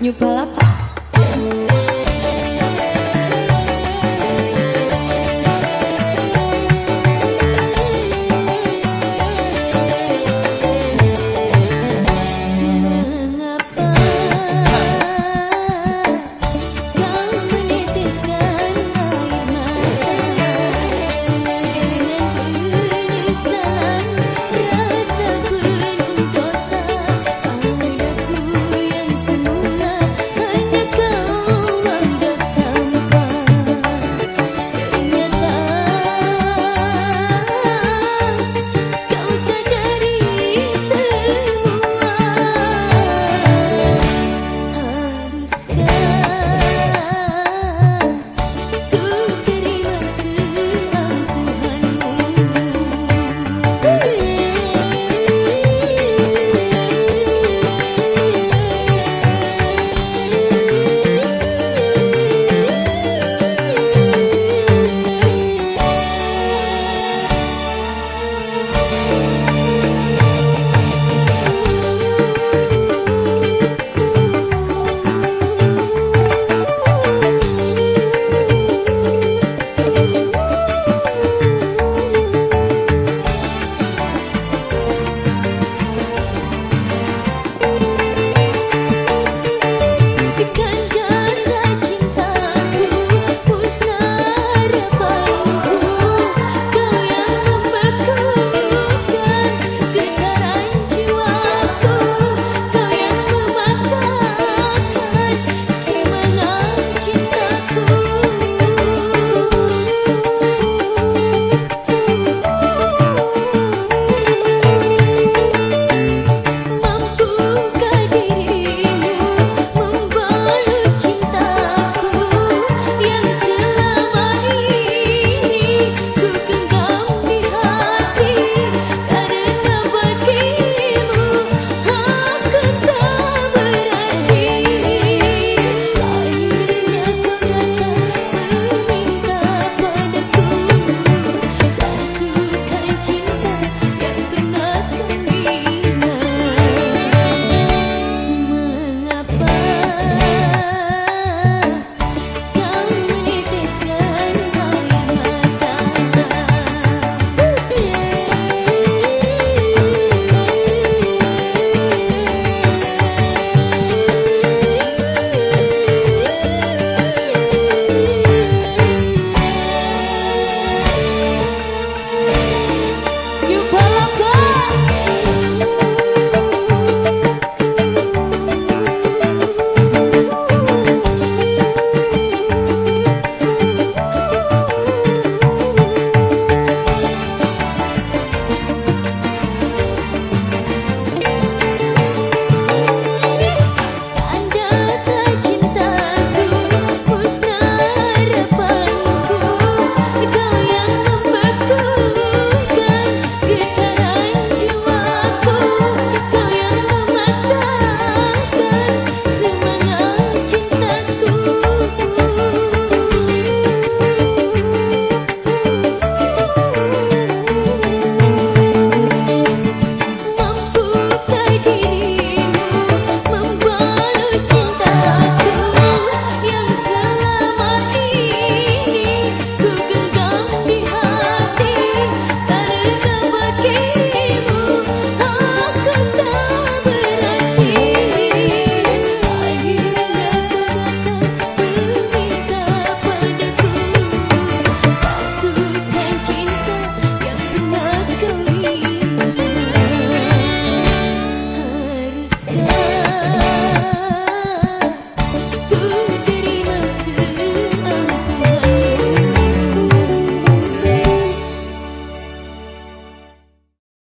New Palapa.